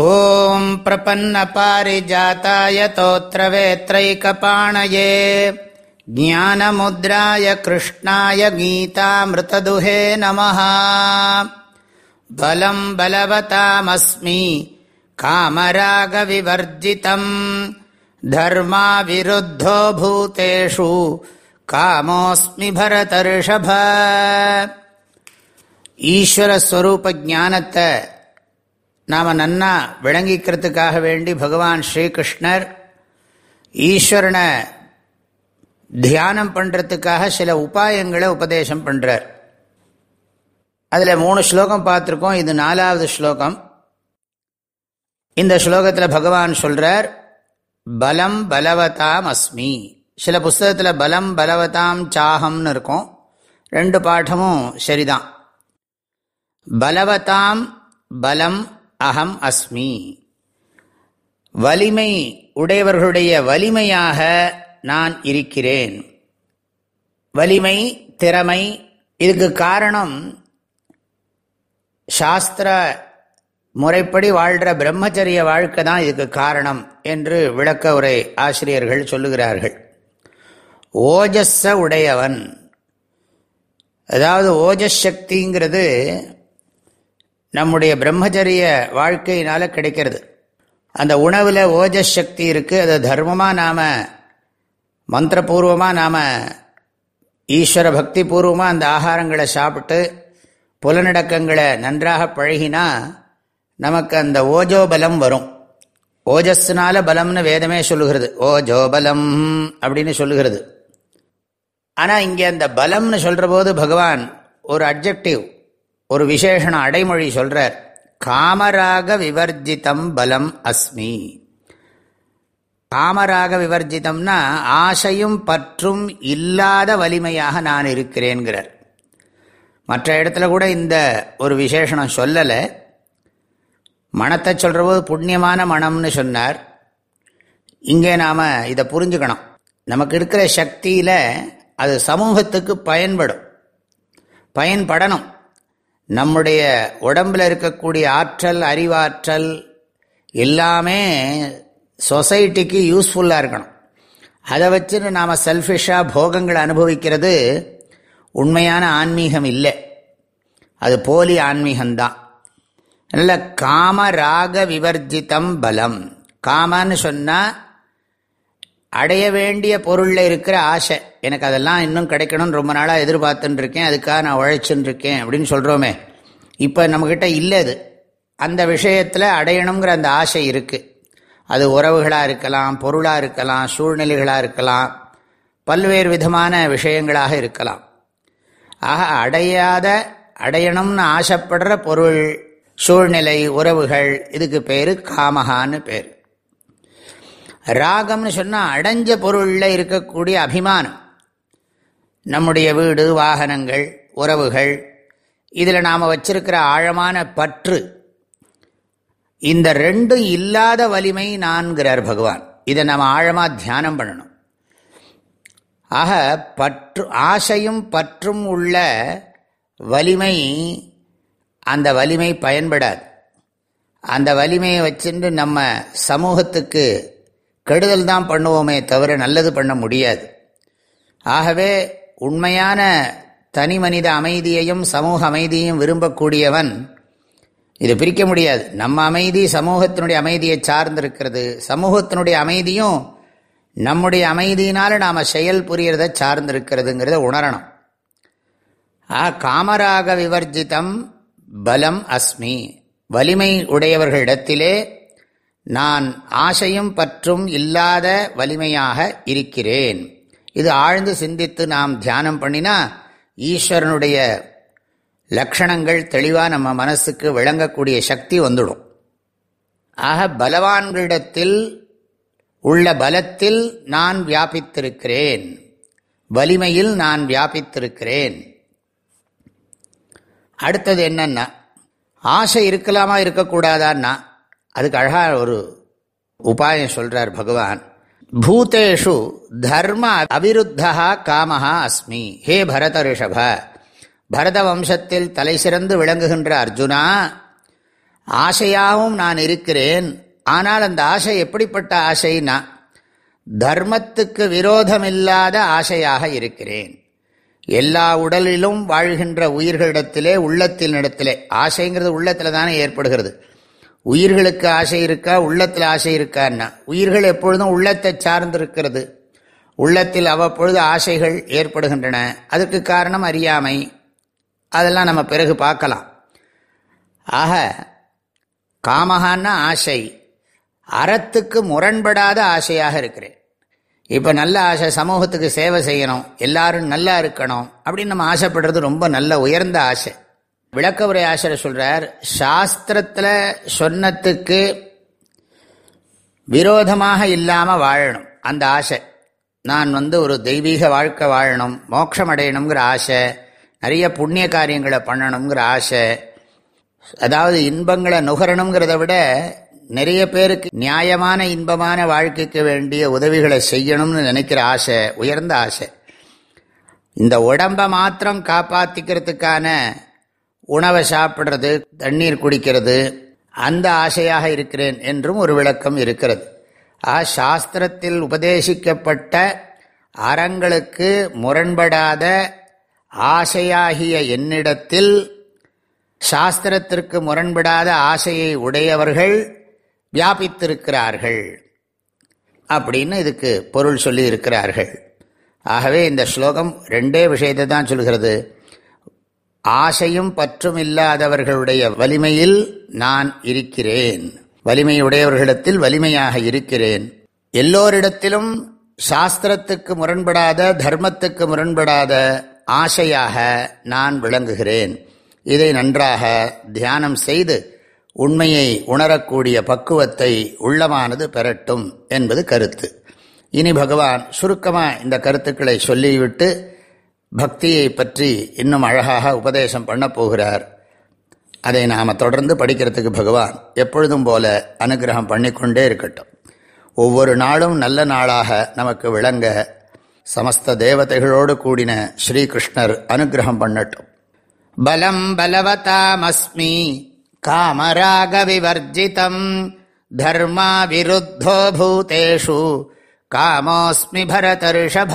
ॐ प्रपन्नपारिजाताय तोत्रवेत्रैकपाणये ज्ञानमुद्राय कृष्णाय गीतामृतदुहे नमः बलम् बलवतामस्मि कामरागविवर्जितम् धर्माविरुद्धो भूतेषु कामोऽस्मि भरतर्षभ ईश्वरस्वरूपज्ञानत நாம் நன்னா விளங்கிக்கிறதுக்காக வேண்டி பகவான் ஸ்ரீகிருஷ்ணர் ஈஸ்வரனை தியானம் பண்ணுறதுக்காக சில உபாயங்களை உபதேசம் பண்ணுறார் அதில் மூணு ஸ்லோகம் பார்த்துருக்கோம். இது நாலாவது ஸ்லோகம். இந்த ஸ்லோகத்தில் பகவான் சொல்கிறார் பலம் பலவதாம் அஸ்மி. சில புஸ்தகத்தில் பலம் பலவதாம் சாகம்னு இருக்கும். ரெண்டு பாடமும் சரிதான். பலவதாம் பலம் அகம் அஸ்மி. வலிமை உடையவர்களுடைய வலிமையாக நான் இருக்கிறேன். வலிமை திறமை இதுக்கு காரணம் சாஸ்திர முறைப்படி வாழ்கிற பிரம்மச்சரிய வாழ்க்கை தான் இதுக்கு காரணம் என்று விளக்க உரை ஆசிரியர்கள் சொல்லுகிறார்கள். ஓஜஸ்ஸ உடையவன். அதாவது ஓஜஸ் சக்திங்கிறது நம்முடைய பிரம்மச்சரிய வாழ்க்கையினால் கிடைக்கிறது. அந்த உணவில் ஓஜஸ் சக்தி இருக்குது அதை தர்மமாக நாம் மந்திரபூர்வமாக நாம் ஈஸ்வர பக்தி பூர்வமாக அந்த ஆகாரங்களை சாப்பிட்டு புலநடக்கங்களை நன்றாக பழகினா நமக்கு அந்த ஓஜோபலம் வரும். ஓஜஸ்னால பலம்னு வேதமே சொல்லுகிறது. ஓஜோபலம் அப்படின்னு சொல்லுகிறது. ஆனால் இங்கே அந்த பலம்னு சொல்கிற போது பகவான் ஒரு அப்ஜெக்டிவ் ஒரு விசேஷண அடைமொழி சொல்றார் காமராக விவர்ஜிதம் பலம் அஸ்மி. காமராக விவர்ஜிதம்னா ஆசையும் பற்றும் இல்லாத வலிமையாக நான் இருக்கிறேன்கிறார். மற்ற இடத்துல கூட இந்த ஒரு விசேஷனம் சொல்லலை. மனத்தை சொல்கிற போது புண்ணியமான மனம்னு சொன்னார். இங்கே நாம் இதை புரிஞ்சுக்கணும். நமக்கு இருக்கிற சக்தியில் அது சமூகத்துக்கு பயன்படும். பயன்படணும். நம்முடைய உடம்பில் இருக்கக்கூடிய ஆற்றல் அறிவாற்றல் எல்லாமே சொசைட்டிக்கு யூஸ்ஃபுல்லாக இருக்கணும். அதை வச்சுன்னு நாம் செல்ஃபிஷாக போகங்களை அனுபவிக்கிறது உண்மையான ஆன்மீகம் இல்லை. அது போலி ஆன்மீகம்தான். நல்ல காம ராக விவர்ஜிதம் பலம். காமன்னு சொன்னால் அடைய வேண்டிய பொருளில் இருக்கிற ஆசை. எனக்கு அதெல்லாம் இன்னும் கிடைக்கணும்னு ரொம்ப நாளாக எதிர்பார்த்துன்னு இருக்கேன் அதுக்காக நான் உழைச்சுன்னு இருக்கேன் அப்படின்னு சொல்கிறோமே இப்போ நம்மக்கிட்ட இல்லை அது. அந்த விஷயத்தில் அடையணுங்கிற அந்த ஆசை இருக்குது அது உறவுகளாக இருக்கலாம் பொருளாக இருக்கலாம் சூழ்நிலைகளாக இருக்கலாம். பல்வேறு விதமான விஷயங்களாக இருக்கலாம். ஆக அடையாத அடையணும்னு ஆசைப்படுற பொருள் சூழ்நிலை உறவுகள் இதுக்கு பேர் காமகான்னு பேர். ராகம்னு சொன்னால் அடைஞ்ச பொருளில் இருக்கக்கூடிய அபிமானம். நம்முடைய வீடு வாகனங்கள் உறவுகள் இதில் நாம் வச்சிருக்கிற ஆழமான பற்று இந்த ரெண்டும் இல்லாத வலிமை நான்கிறார் பகவான். இதை நம்ம ஆழமாக தியானம் பண்ணணும். ஆக பற்று ஆசையும் பற்றும் உள்ள வலிமை அந்த வலிமை பயன்படாது. அந்த வலிமையை வச்சுட்டு நம்ம சமூகத்துக்கு கெடுதல் தான் பண்ணுவோமே தவிர நல்லது பண்ண முடியாது. ஆகவே உண்மையான தனி மனித அமைதியையும் சமூக அமைதியையும் விரும்பக்கூடியவன் இது பிரிக்க முடியாது. நம்ம அமைதி சமூகத்தினுடைய அமைதியை சார்ந்திருக்கிறது. சமூகத்தினுடைய அமைதியும் நம்முடைய அமைதியினால் நாம் செயல் புரியறத சார்ந்திருக்கிறதுங்கிறத உணரணும். ஆ காமராக விவர்ஜிதம் பலம் அஸ்மி. வலிமை உடையவர்களிடத்திலே நான் ஆசையும் பற்றும் இல்லாத வலிமையாக இருக்கிறேன். இது ஆழ்ந்து சிந்தித்து நாம் தியானம் பண்ணினா ஈஸ்வரனுடைய லக்ஷணங்கள் தெளிவாக நம்ம மனசுக்கு விளங்கக்கூடிய சக்தி வந்துடும். ஆக பலவான்களிடத்தில் உள்ள பலத்தில் நான் வியாபித்திருக்கிறேன். வலிமையில் நான் வியாபித்திருக்கிறேன். அடுத்தது என்னன்னா ஆசை இருக்கலாமா இருக்கக்கூடாதான்னா அதுக்கு அழகாக ஒரு உபாயம் சொல்கிறார் பகவான். பூத்தேஷு தர்ம அபிருத்தா காமஹா அஸ்மி. ஹே பரத ரிஷப. பரத வம்சத்தில் தலை சிறந்து விளங்குகின்ற அர்ஜுனா ஆசையாகவும் நான் இருக்கிறேன். ஆனால் அந்த ஆசை எப்படிப்பட்ட ஆசைனா தர்மத்துக்கு விரோதமில்லாத ஆசையாக இருக்கிறேன். எல்லா உடலிலும் வாழ்கின்ற உயிர்களிடத்திலே உள்ளத்தினிடத்திலே ஆசைங்கிறது உள்ளத்தில் தானே ஏற்படுகிறது. உயிர்களுக்கு ஆசை இருக்கா உள்ளத்தில் ஆசை இருக்கான்னா? உயிர்கள் எப்பொழுதும் உள்ளத்தை சார்ந்திருக்கிறது. உள்ளத்தில் அவ்வப்பொழுது ஆசைகள் ஏற்படுகின்றன. அதற்கு காரணம் அறியாமை. அதெல்லாம் நம்ம பிறகு பார்க்கலாம். ஆக காமகான்னா ஆசை. அறத்துக்கு முரண்படாத ஆசையாக இருக்கிறேன். இப்போ நல்ல ஆசை சமூகத்துக்கு சேவை செய்யணும் எல்லாரும் நல்லா இருக்கணும் அப்படின்னு நம்ம ஆசைப்படுறது ரொம்ப நல்ல உயர்ந்த ஆசை. விளக்க உரை ஆசிரியர் சொல்றார் சாஸ்திரத்தில் சொன்னத்துக்கு விரோதமாக இல்லாமல் வாழணும் அந்த ஆசை. நான் வந்து ஒரு தெய்வீக வாழ்க்கை வாழணும் மோட்சம் அடையணுங்கிற ஆசை நிறைய புண்ணிய காரியங்களை பண்ணணுங்கிற ஆசை. அதாவது இன்பங்களை நுகரணுங்கிறத விட நிறைய பேருக்கு நியாயமான இன்பமான வாழ்க்கைக்கு வேண்டிய உதவிகளை செய்யணும்னு நினைக்கிற ஆசை உயர்ந்த ஆசை. இந்த உடம்பை மாத்திரம் காப்பாற்றிக்கிறதுக்கான உணவை சாப்பிட்றது தண்ணீர் குடிக்கிறது அந்த ஆசையாக இருக்கிறேன் என்றும் ஒரு விளக்கம் இருக்கிறது. ஆ சாஸ்திரத்தில் உபதேசிக்கப்பட்ட அறங்களுக்கு முரண்படாத ஆசையாகிய என்னிடத்தில் சாஸ்திரத்திற்கு முரண்படாத ஆசையை உடையவர்கள் வியாபித்திருக்கிறார்கள் அப்படின்னு இதுக்கு பொருள் சொல்லி இருக்கிறார்கள். ஆகவே இந்த ஸ்லோகம் ரெண்டே விஷயத்தை தான் சொல்கிறது. ஆசையும் பற்றும் இல்லாதவர்களுடைய வலிமையில் நான் இருக்கிறேன். வலிமையுடையவர்களிடத்தில் வலிமையாக இருக்கிறேன். எல்லோரிடத்திலும் சாஸ்திரத்துக்கு முரண்படாத தர்மத்துக்கு முரண்படாத ஆசையாக நான் விளங்குகிறேன். இதை நன்றாக தியானம் செய்து உண்மையை உணரக்கூடிய பக்குவத்தை உள்ளமானது பெறட்டும் என்பது கருத்து. இனி பகவான் சுருக்கமாக இந்த கருத்துக்களை சொல்லிவிட்டு பக்தியை பற்றி இன்னும் அழகாக உபதேசம் பண்ண போகிறார். அதை நாம் தொடர்ந்து படிக்கிறதுக்கு பகவான் எப்பொழுதும் போல அனுகிரகம் பண்ணிக்கொண்டே இருக்கட்டும். ஒவ்வொரு நாளும் நல்ல நாளாக நமக்கு விளங்க சமஸ்த தேவதைகளோடு கூடின ஸ்ரீகிருஷ்ணர் அனுகிரகம் பண்ணட்டும். பலம் பலவதாமஸ்மி காமராக விவர்ஜிதம் தர்மா விருத்தோ பூதேஷு காமோஸ்மி பரதர்ஷப.